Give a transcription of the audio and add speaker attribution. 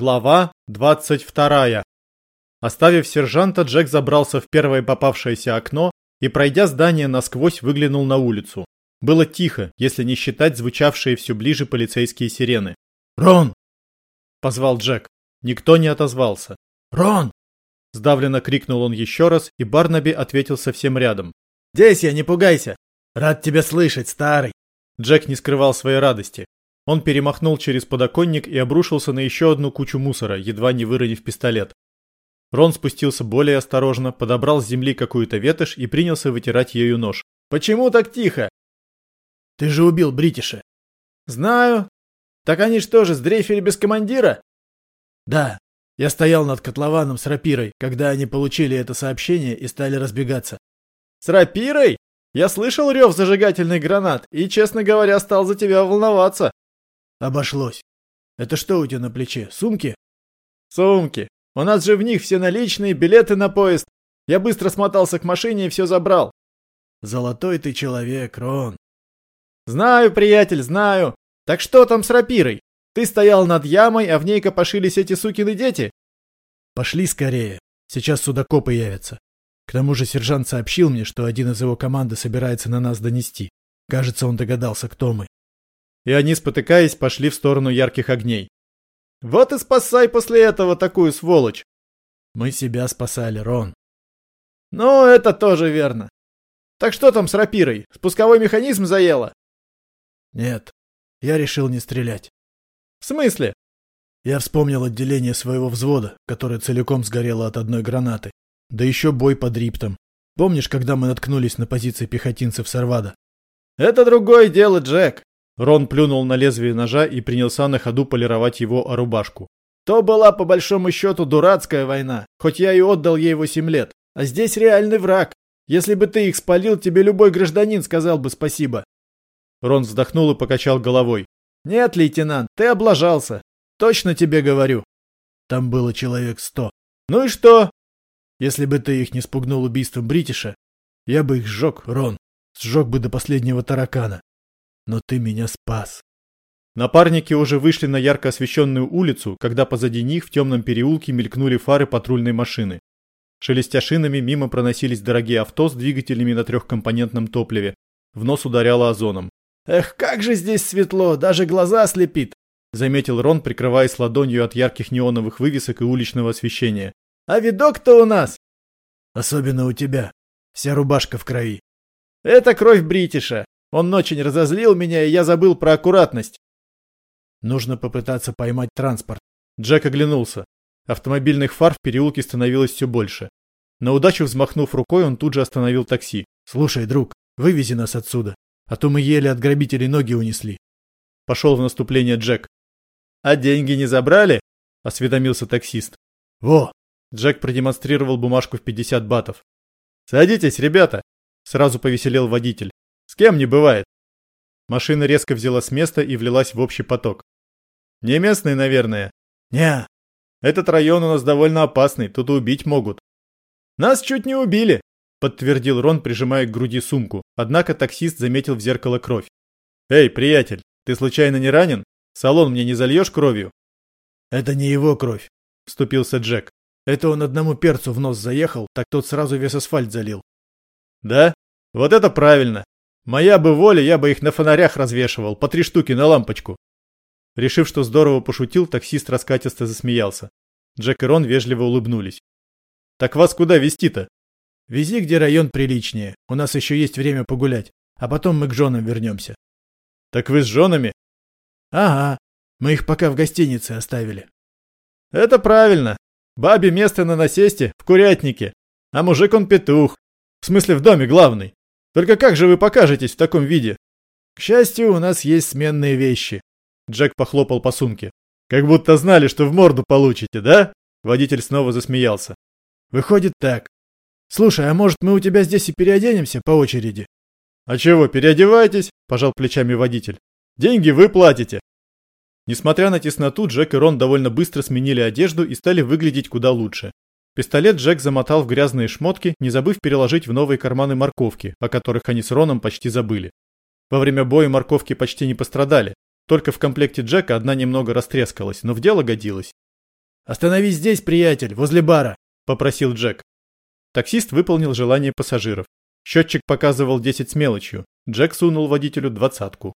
Speaker 1: Глава 22. Оставив сержанта, Джек забрался в первое попавшееся окно и, пройдя здание насквозь, выглянул на улицу. Было тихо, если не считать звучавшие все ближе полицейские сирены.
Speaker 2: «Рон!»
Speaker 1: – позвал Джек. Никто не отозвался.
Speaker 2: «Рон!»
Speaker 1: – сдавленно крикнул он еще раз, и Барнаби ответил совсем рядом.
Speaker 2: «Здесь я, не пугайся! Рад тебя слышать, старый!»
Speaker 1: Джек не скрывал своей радости. Он перемахнул через подоконник и обрушился на еще одну кучу мусора, едва не выронив пистолет. Рон спустился более осторожно, подобрал с земли какую-то ветошь и принялся вытирать ею нож.
Speaker 2: «Почему так тихо?» «Ты же убил Бритиша».
Speaker 1: «Знаю. Так они что же, сдрейфили без командира?»
Speaker 2: «Да. Я стоял над котлованом с рапирой, когда они получили это сообщение и стали разбегаться».
Speaker 1: «С рапирой? Я слышал рев зажигательных гранат и, честно говоря, стал за тебя волноваться».
Speaker 2: Обошлось. Это что у тебя на плече? Сумки?
Speaker 1: Сумки. У нас же в них все наличные, билеты на поезд. Я быстро смотался к машине и все забрал.
Speaker 2: Золотой ты человек, Рон.
Speaker 1: Знаю, приятель, знаю. Так что там с рапирой? Ты стоял над ямой, а в ней копошились эти сукины дети?
Speaker 2: Пошли скорее. Сейчас судокопы явятся. К тому же сержант сообщил мне, что один из его команды собирается на нас донести. Кажется, он догадался, кто мы
Speaker 1: и они, спотыкаясь, пошли в сторону ярких огней. «Вот и спасай после этого такую сволочь!»
Speaker 2: «Мы себя спасали, Рон».
Speaker 1: «Ну, это тоже верно. Так что там с рапирой? Спусковой механизм заело?»
Speaker 2: «Нет, я решил не стрелять».
Speaker 1: «В смысле?»
Speaker 2: Я вспомнил отделение своего взвода, которое целиком сгорело от одной гранаты. Да еще бой под Риптом. Помнишь, когда мы наткнулись на позиции пехотинцев Сарвада?
Speaker 1: «Это другое дело, Джек. Рон плюнул на лезвие ножа и принялся на ходу полировать его о рубашку. То была по большому счету дурацкая война, хоть я и отдал ей восемь лет. А здесь реальный враг. Если бы ты их спалил, тебе любой гражданин сказал бы спасибо. Рон вздохнул и покачал головой. Нет, лейтенант, ты облажался. Точно тебе говорю.
Speaker 2: Там было человек сто.
Speaker 1: Ну и что?
Speaker 2: Если бы ты их не спугнул убийством Бритиша, я бы их сжег, Рон. Сжег бы до последнего таракана но ты меня спас.
Speaker 1: Напарники уже вышли на ярко освещенную улицу, когда позади них в темном переулке мелькнули фары патрульной машины. Шелестя шинами, мимо проносились дорогие авто с двигателями на трехкомпонентном топливе. В нос ударяло озоном. «Эх, как же здесь светло, даже глаза слепит!» Заметил Рон, прикрываясь ладонью от ярких неоновых вывесок и уличного освещения. «А видок-то у нас!»
Speaker 2: «Особенно у тебя. Вся рубашка в крови».
Speaker 1: «Это кровь Бритиша. Он очень разозлил меня, и я забыл про аккуратность.
Speaker 2: Нужно попытаться поймать транспорт.
Speaker 1: Джек оглянулся. Автомобильных фар в переулке становилось все больше. На удачу взмахнув рукой, он тут же остановил такси.
Speaker 2: «Слушай, друг, вывези нас отсюда, а то мы еле от грабителей ноги унесли».
Speaker 1: Пошел в наступление Джек. «А деньги не забрали?» – осведомился таксист.
Speaker 2: «Во!»
Speaker 1: – Джек продемонстрировал бумажку в 50 батов. «Садитесь, ребята!» – сразу повеселел водитель. С кем не бывает. Машина резко взяла с места и влилась в общий поток. Не местный, наверное.
Speaker 2: Не.
Speaker 1: Этот район у нас довольно опасный, тут убить могут. Нас чуть не убили, подтвердил Рон, прижимая к груди сумку. Однако таксист заметил в зеркало кровь. Эй, приятель, ты случайно не ранен? Салон мне не зальешь кровью?
Speaker 2: Это не его кровь,
Speaker 1: вступился Джек.
Speaker 2: Это он одному перцу в нос заехал, так тот сразу весь асфальт залил.
Speaker 1: Да? Вот это правильно. Моя бы воля, я бы их на фонарях развешивал, по три штуки на лампочку. Решив, что здорово пошутил, таксист раскатисто засмеялся. Джек и Рон вежливо улыбнулись. «Так вас куда везти-то?»
Speaker 2: «Вези, где район приличнее. У нас еще есть время погулять. А потом мы к женам вернемся».
Speaker 1: «Так вы с женами?»
Speaker 2: «Ага. Мы их пока в гостинице оставили».
Speaker 1: «Это правильно. Бабе место на насесте, в курятнике. А мужик он петух. В смысле, в доме главный. Только как же вы покажетесь в таком виде? К счастью, у нас есть сменные вещи. Джек похлопал по сумке. Как будто знали, что в морду получите, да? Водитель снова засмеялся.
Speaker 2: Выходит так. Слушай, а может мы у тебя здесь и переоденемся по очереди?
Speaker 1: А чего, переодевайтесь, пожал плечами водитель. Деньги вы платите. Несмотря на тесноту, Джек и Рон довольно быстро сменили одежду и стали выглядеть куда лучше. Пистолет Джек замотал в грязные шмотки, не забыв переложить в новые карманы морковки, о которых они с Роном почти забыли. Во время боя морковки почти не пострадали, только в комплекте Джека одна немного растрескалась, но в дело годилась.
Speaker 2: «Остановись здесь, приятель, возле бара», — попросил Джек.
Speaker 1: Таксист выполнил желание пассажиров. Счетчик показывал 10 с мелочью. Джек сунул водителю двадцатку.